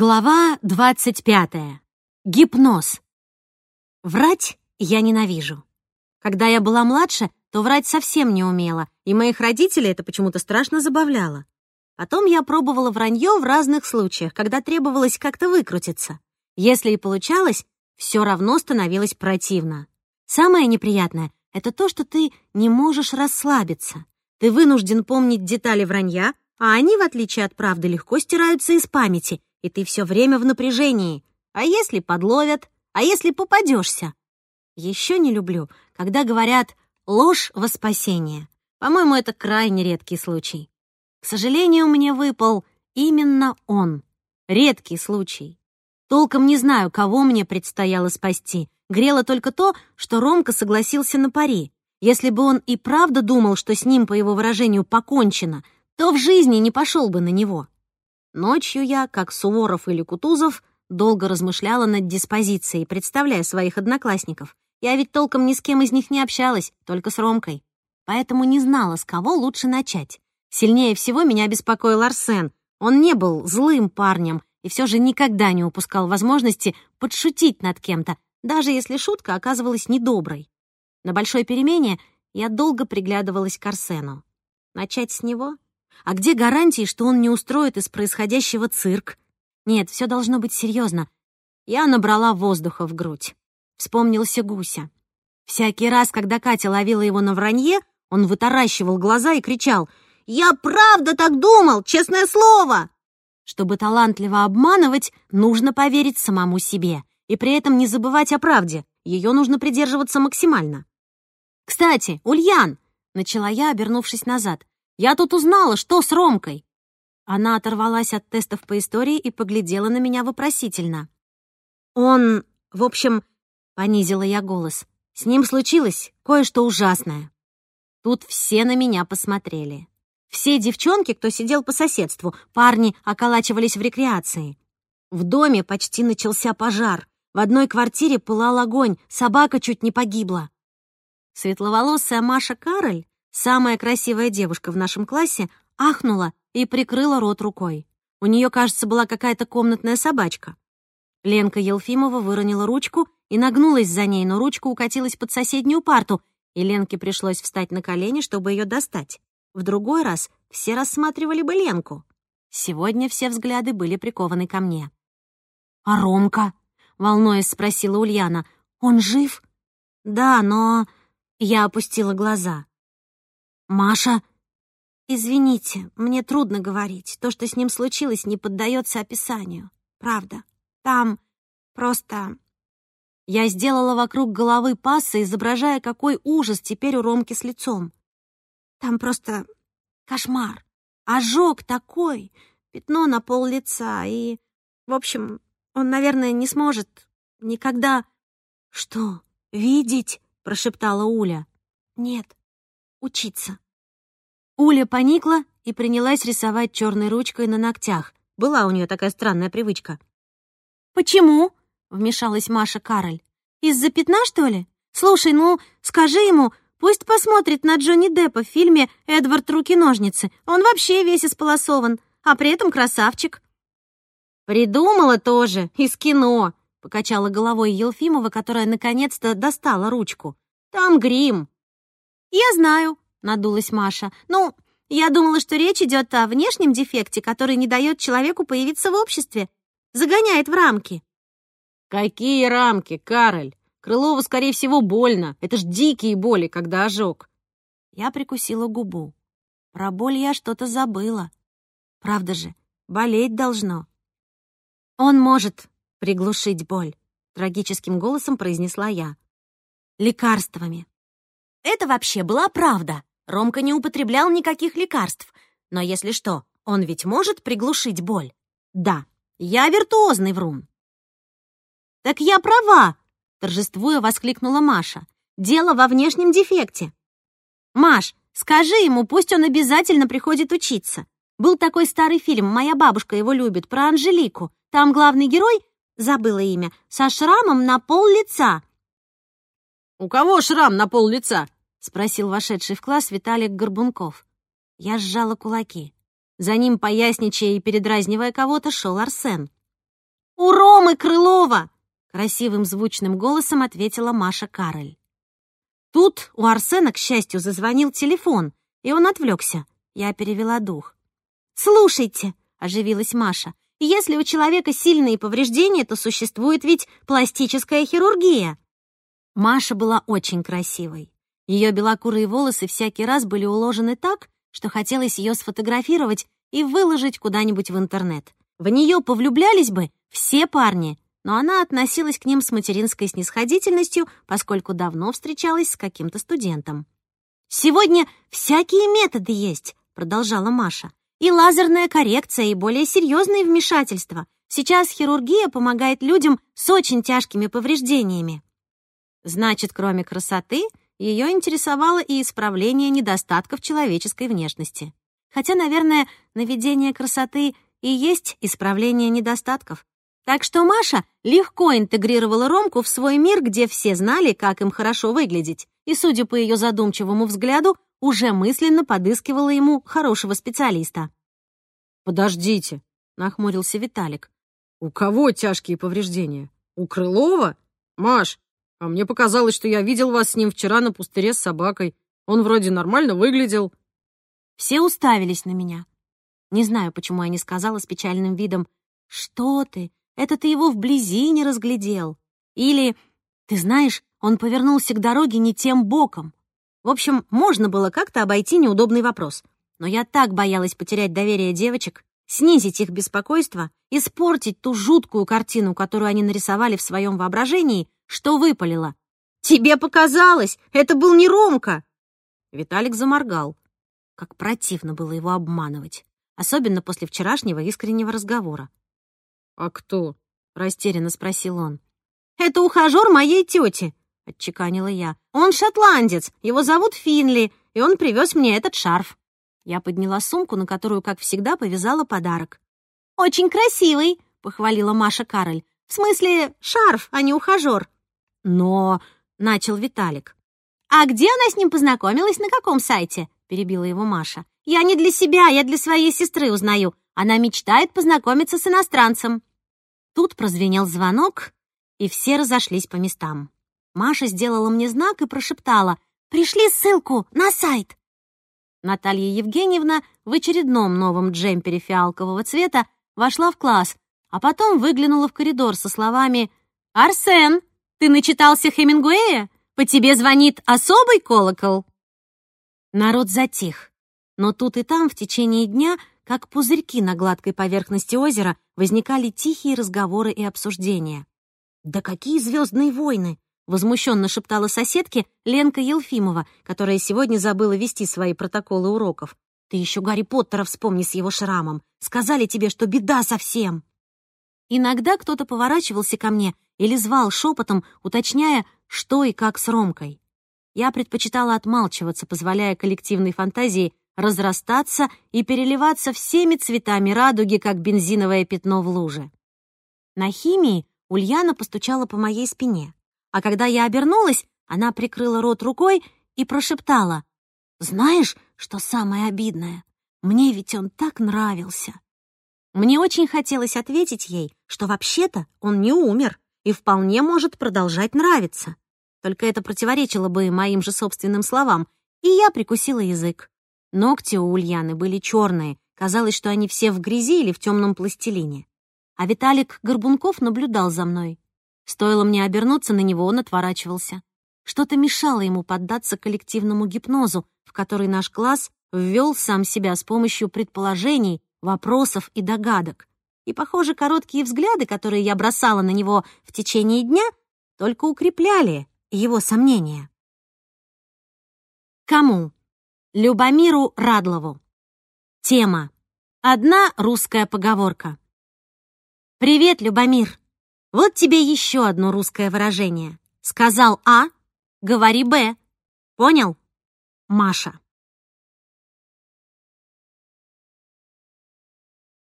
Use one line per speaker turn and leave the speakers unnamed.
Глава двадцать пятая. Гипноз. Врать я ненавижу. Когда я была младше, то врать совсем не умела, и моих родителей это почему-то страшно забавляло. Потом я пробовала вранье в разных случаях, когда требовалось как-то выкрутиться. Если и получалось, все равно становилось противно. Самое неприятное — это то, что ты не можешь расслабиться. Ты вынужден помнить детали вранья, а они, в отличие от правды, легко стираются из памяти — и ты все время в напряжении. А если подловят? А если попадешься? Еще не люблю, когда говорят «ложь во спасение». По-моему, это крайне редкий случай. К сожалению, мне выпал именно он. Редкий случай. Толком не знаю, кого мне предстояло спасти. Грело только то, что Ромка согласился на пари. Если бы он и правда думал, что с ним, по его выражению, покончено, то в жизни не пошел бы на него. Ночью я, как Суворов или Кутузов, долго размышляла над диспозицией, представляя своих одноклассников. Я ведь толком ни с кем из них не общалась, только с Ромкой. Поэтому не знала, с кого лучше начать. Сильнее всего меня беспокоил Арсен. Он не был злым парнем и все же никогда не упускал возможности подшутить над кем-то, даже если шутка оказывалась недоброй. На большой перемене я долго приглядывалась к Арсену. Начать с него? А где гарантии, что он не устроит из происходящего цирк? Нет, все должно быть серьезно. Я набрала воздуха в грудь. Вспомнился Гуся. Всякий раз, когда Катя ловила его на вранье, он вытаращивал глаза и кричал «Я правда так думал, честное слово!» Чтобы талантливо обманывать, нужно поверить самому себе и при этом не забывать о правде. Ее нужно придерживаться максимально. «Кстати, Ульян!» — начала я, обернувшись назад. Я тут узнала, что с Ромкой!» Она оторвалась от тестов по истории и поглядела на меня вопросительно. «Он, в общем...» — понизила я голос. «С ним случилось кое-что ужасное». Тут все на меня посмотрели. Все девчонки, кто сидел по соседству, парни околачивались в рекреации. В доме почти начался пожар. В одной квартире пылал огонь, собака чуть не погибла. Светловолосая Маша Кароль Самая красивая девушка в нашем классе ахнула и прикрыла рот рукой. У нее, кажется, была какая-то комнатная собачка. Ленка Елфимова выронила ручку и нагнулась за ней, но ручка укатилась под соседнюю парту, и Ленке пришлось встать на колени, чтобы ее достать. В другой раз все рассматривали бы Ленку. Сегодня все взгляды были прикованы ко мне. «А Ромка?» — волнуясь спросила Ульяна. «Он жив?» «Да, но...» Я опустила глаза. «Маша?» «Извините, мне трудно говорить. То, что с ним случилось, не поддается описанию. Правда. Там просто...» Я сделала вокруг головы пассы, изображая, какой ужас теперь у Ромки с лицом. Там просто кошмар. Ожог такой, пятно на пол лица, и... В общем, он, наверное, не сможет никогда... «Что, видеть?» — прошептала Уля. «Нет, учиться. Уля поникла и принялась рисовать черной ручкой на ногтях. Была у нее такая странная привычка. «Почему?» — вмешалась Маша Кароль. «Из-за пятна, что ли? Слушай, ну, скажи ему, пусть посмотрит на Джонни Деппа в фильме «Эдвард. Руки-ножницы». Он вообще весь исполосован, а при этом красавчик». «Придумала тоже, из кино», — покачала головой Елфимова, которая наконец-то достала ручку. «Там грим». «Я знаю», — надулась Маша. «Ну, я думала, что речь идет о внешнем дефекте, который не дает человеку появиться в обществе, загоняет в рамки».
«Какие рамки, Кароль? Крылову, скорее всего, больно. Это ж дикие боли, когда ожог».
Я прикусила губу. Про боль я что-то забыла. Правда же, болеть должно. «Он может приглушить боль», — трагическим голосом произнесла я. «Лекарствами, это вообще была правда. Ромка не употреблял никаких лекарств. Но если что, он ведь может приглушить боль? Да, я виртуозный врун. «Так я права!» — торжествуя воскликнула Маша. «Дело во внешнем дефекте». «Маш, скажи ему, пусть он обязательно приходит учиться. Был такой старый фильм, моя бабушка его любит, про Анжелику. Там главный герой, забыла имя, со шрамом на пол лица.
«У кого шрам на пол лица?»
— спросил вошедший в класс Виталик Горбунков. Я сжала кулаки. За ним, поясничая и передразнивая кого-то, шел Арсен. У Ромы Крылова!» Красивым звучным голосом ответила Маша Кароль. Тут у Арсена, к счастью, зазвонил телефон, и он отвлекся. Я перевела дух. «Слушайте», — оживилась Маша, «если у человека сильные повреждения, то существует ведь пластическая хирургия». Маша была очень красивой. Ее белокурые волосы всякий раз были уложены так, что хотелось ее сфотографировать и выложить куда-нибудь в интернет. В нее повлюблялись бы все парни, но она относилась к ним с материнской снисходительностью, поскольку давно встречалась с каким-то студентом. «Сегодня всякие методы есть», — продолжала Маша. «И лазерная коррекция, и более серьезные вмешательства. Сейчас хирургия помогает людям с очень тяжкими повреждениями». Значит, кроме красоты, ее интересовало и исправление недостатков человеческой внешности. Хотя, наверное, наведение красоты и есть исправление недостатков. Так что Маша легко интегрировала Ромку в свой мир, где все знали, как им хорошо выглядеть, и, судя по ее задумчивому взгляду, уже мысленно подыскивала ему хорошего специалиста.
«Подождите», — нахмурился Виталик. «У кого тяжкие повреждения? У Крылова? Маш, а мне показалось, что я видел вас с ним вчера на пустыре с собакой. Он вроде нормально выглядел».
Все уставились на меня. Не знаю, почему я не сказала с печальным видом «Что ты? Это ты его вблизи не разглядел». Или «Ты знаешь, он повернулся к дороге не тем боком». В общем, можно было как-то обойти неудобный вопрос. Но я так боялась потерять доверие девочек, снизить их беспокойство, испортить ту жуткую картину, которую они нарисовали в своем воображении, что выпалила. «Тебе показалось! Это был не Ромка!» Виталик заморгал. Как противно было его обманывать, особенно после вчерашнего искреннего разговора.
«А кто?» — растерянно спросил он.
«Это ухажер моей тети», — отчеканила я. «Он шотландец, его зовут Финли, и он привез мне этот шарф». Я подняла сумку, на которую, как всегда, повязала подарок. «Очень красивый», — похвалила Маша Кароль. «В смысле, шарф, а не ухажер». «Но...» — начал Виталик. «А где она с ним познакомилась, на каком сайте?» — перебила его Маша. «Я не для себя, я для своей сестры узнаю. Она мечтает познакомиться с иностранцем». Тут прозвенел звонок, и все разошлись по местам. Маша сделала мне знак и прошептала «Пришли ссылку на сайт». Наталья Евгеньевна в очередном новом джемпере фиалкового цвета вошла в класс, а потом выглянула в коридор со словами «Арсен, ты начитался Хемингуэя? По тебе звонит особый колокол?» Народ затих. Но тут и там в течение дня, как пузырьки на гладкой поверхности озера, возникали тихие разговоры и обсуждения. «Да какие звездные войны!» — возмущенно шептала соседке Ленка Елфимова, которая сегодня забыла вести свои протоколы уроков. «Ты еще Гарри Поттера вспомни с его шрамом. Сказали тебе, что беда совсем!» Иногда кто-то поворачивался ко мне или звал шепотом, уточняя, что и как с Ромкой. Я предпочитала отмалчиваться, позволяя коллективной фантазии разрастаться и переливаться всеми цветами радуги, как бензиновое пятно в луже. На химии Ульяна постучала по моей спине, а когда я обернулась, она прикрыла рот рукой и прошептала, «Знаешь, что самое обидное? Мне ведь он так нравился». Мне очень хотелось ответить ей, что вообще-то он не умер и вполне может продолжать нравиться. Только это противоречило бы моим же собственным словам, и я прикусила язык. Ногти у Ульяны были черные, казалось, что они все в грязи или в темном пластилине. А Виталик Горбунков наблюдал за мной. Стоило мне обернуться на него, он отворачивался. Что-то мешало ему поддаться коллективному гипнозу, в который наш класс ввел сам себя с помощью предположений, вопросов и догадок. И, похоже, короткие взгляды, которые я бросала на него в течение дня, только укрепляли его сомнения. Кому? Любомиру Радлову. Тема. Одна русская поговорка. «Привет, Любомир. Вот тебе еще одно русское выражение. Сказал А, говори Б. Понял? Маша.